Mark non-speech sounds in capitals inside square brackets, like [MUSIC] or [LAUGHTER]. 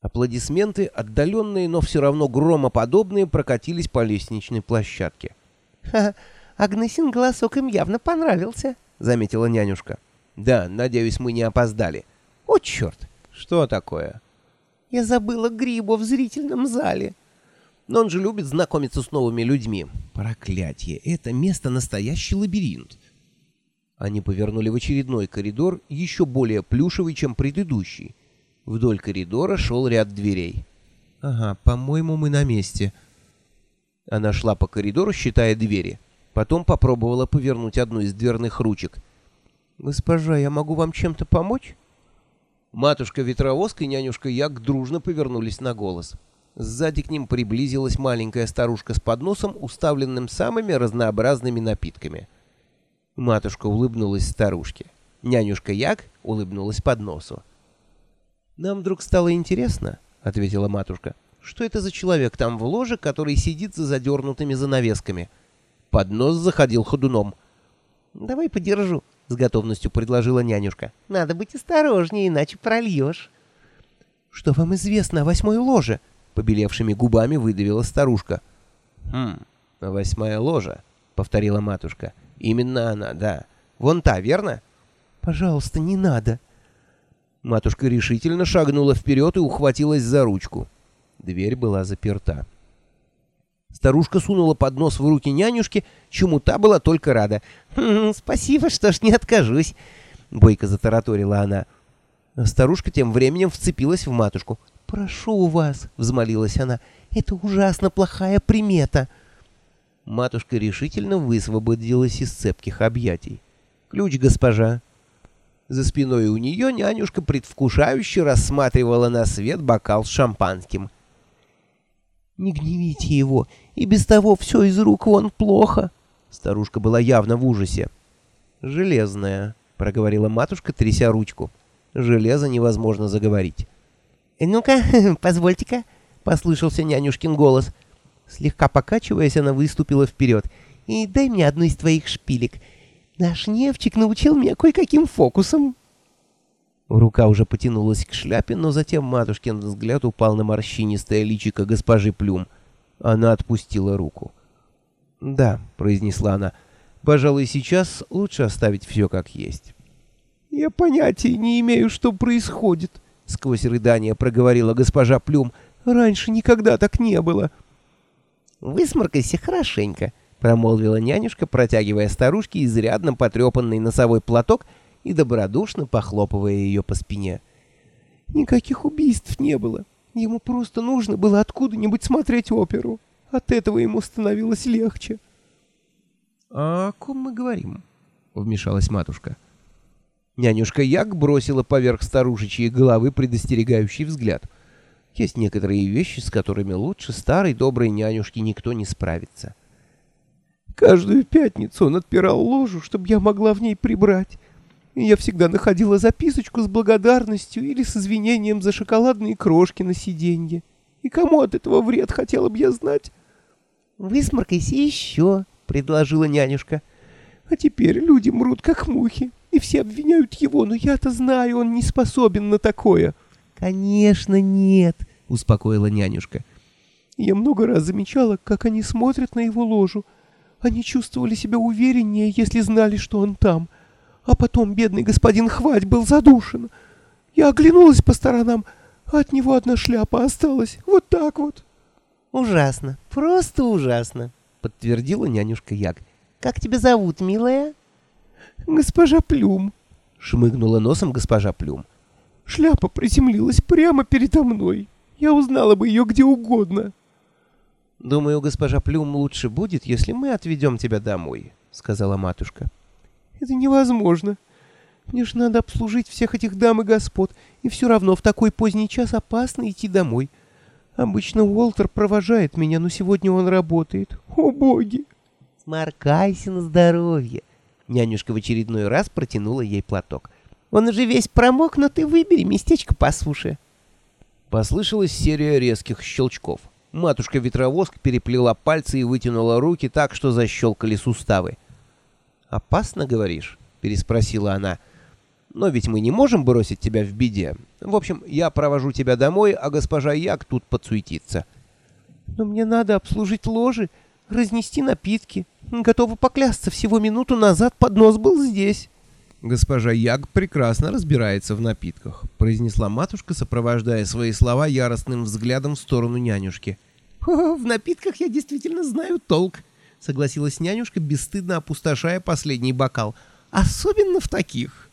Аплодисменты, отдаленные, но все равно громоподобные, прокатились по лестничной площадке. «Ха, Агнесин голосок им явно понравился», — заметила нянюшка. «Да, надеюсь, мы не опоздали». «О, черт!» «Что такое?» «Я забыла Грибу в зрительном зале». «Но он же любит знакомиться с новыми людьми». «Проклятие! Это место настоящий лабиринт». Они повернули в очередной коридор, еще более плюшевый, чем предыдущий. Вдоль коридора шел ряд дверей. «Ага, по-моему, мы на месте». Она шла по коридору, считая двери. Потом попробовала повернуть одну из дверных ручек. «Госпожа, я могу вам чем-то помочь?» Матушка-ветровозка и нянюшка Як дружно повернулись на голос. Сзади к ним приблизилась маленькая старушка с подносом, уставленным самыми разнообразными напитками. Матушка улыбнулась старушке. Нянюшка Як улыбнулась подносу. «Нам вдруг стало интересно», — ответила матушка, — «что это за человек там в ложе, который сидит за задернутыми занавесками?» Поднос заходил ходуном. «Давай подержу», — с готовностью предложила нянюшка. «Надо быть осторожнее, иначе прольешь». «Что вам известно о восьмой ложе?» — побелевшими губами выдавила старушка. «Хм, восьмая ложа», — повторила матушка. «Именно она, да. Вон та, верно?» «Пожалуйста, не надо», Матушка решительно шагнула вперед и ухватилась за ручку. Дверь была заперта. Старушка сунула поднос в руки нянюшки, чему та была только рада. «Хм, «Спасибо, что ж не откажусь», — бойко затараторила она. Старушка тем временем вцепилась в матушку. «Прошу вас», — взмолилась она, — «это ужасно плохая примета». Матушка решительно высвободилась из цепких объятий. «Ключ, госпожа», за спиной у нее нянюшка предвкушающе рассматривала на свет бокал с шампанским. «Не гневите его, и без того все из рук вон плохо». Старушка была явно в ужасе. «Железная», — проговорила матушка, тряся ручку. «Железо невозможно заговорить». «Э, «Ну-ка, [LAUGHS] позвольте-ка», — послышался нянюшкин голос. Слегка покачиваясь, она выступила вперед. «И дай мне одну из твоих шпилек». Наш Невчик научил меня кое-каким фокусам. Рука уже потянулась к шляпе, но затем матушкин взгляд упал на морщинистое личико госпожи Плюм. Она отпустила руку. «Да», — произнесла она, — «пожалуй, сейчас лучше оставить все как есть». «Я понятия не имею, что происходит», — сквозь рыдание проговорила госпожа Плюм. «Раньше никогда так не было». «Высморкайся хорошенько», — промолвила нянюшка, протягивая старушке изрядно потрепанный носовой платок и добродушно похлопывая ее по спине. «Никаких убийств не было. Ему просто нужно было откуда-нибудь смотреть оперу. От этого ему становилось легче». «А о ком мы говорим?» — вмешалась матушка. Нянюшка Як бросила поверх старушечьей головы предостерегающий взгляд. Есть некоторые вещи, с которыми лучше старой доброй нянюшки никто не справится. Каждую пятницу он отпирал ложу, чтобы я могла в ней прибрать. И я всегда находила записочку с благодарностью или с извинением за шоколадные крошки на сиденье. И кому от этого вред, хотела бы я знать? «Высморкайся еще», — предложила нянюшка. «А теперь люди мрут, как мухи, и все обвиняют его, но я-то знаю, он не способен на такое». «Конечно нет», — успокоила нянюшка. «Я много раз замечала, как они смотрят на его ложу, — они чувствовали себя увереннее, если знали, что он там. А потом бедный господин Хвать был задушен. Я оглянулась по сторонам, а от него одна шляпа осталась. Вот так вот. Ужасно, просто ужасно, подтвердила нянюшка Як. Как тебя зовут, милая? Госпожа Плюм, шмыгнула носом госпожа Плюм. Шляпа приземлилась прямо передо мной. Я узнала бы ее где угодно. «Думаю, госпожа Плюм лучше будет, если мы отведем тебя домой», — сказала матушка. «Это невозможно. Мне же надо обслужить всех этих дам и господ, и все равно в такой поздний час опасно идти домой. Обычно Уолтер провожает меня, но сегодня он работает. О, боги!» «Сморкайся на здоровье!» Нянюшка в очередной раз протянула ей платок. «Он уже весь промок, но ты выбери местечко по суше». Послышалась серия резких щелчков. Матушка-ветровоск переплела пальцы и вытянула руки так, что защелкали суставы. «Опасно, говоришь?» — переспросила она. Но ведь мы не можем бросить тебя в беде. В общем, я провожу тебя домой, а госпожа Як тут подсуетится. Но мне надо обслужить ложи, разнести напитки. Готова поклясться, всего минуту назад поднос был здесь. Госпожа Яг прекрасно разбирается в напитках, произнесла матушка, сопровождая свои слова яростным взглядом в сторону нянюшки. в напитках я действительно знаю толк, согласилась нянюшка, бесстыдно опустошая последний бокал. Особенно в таких.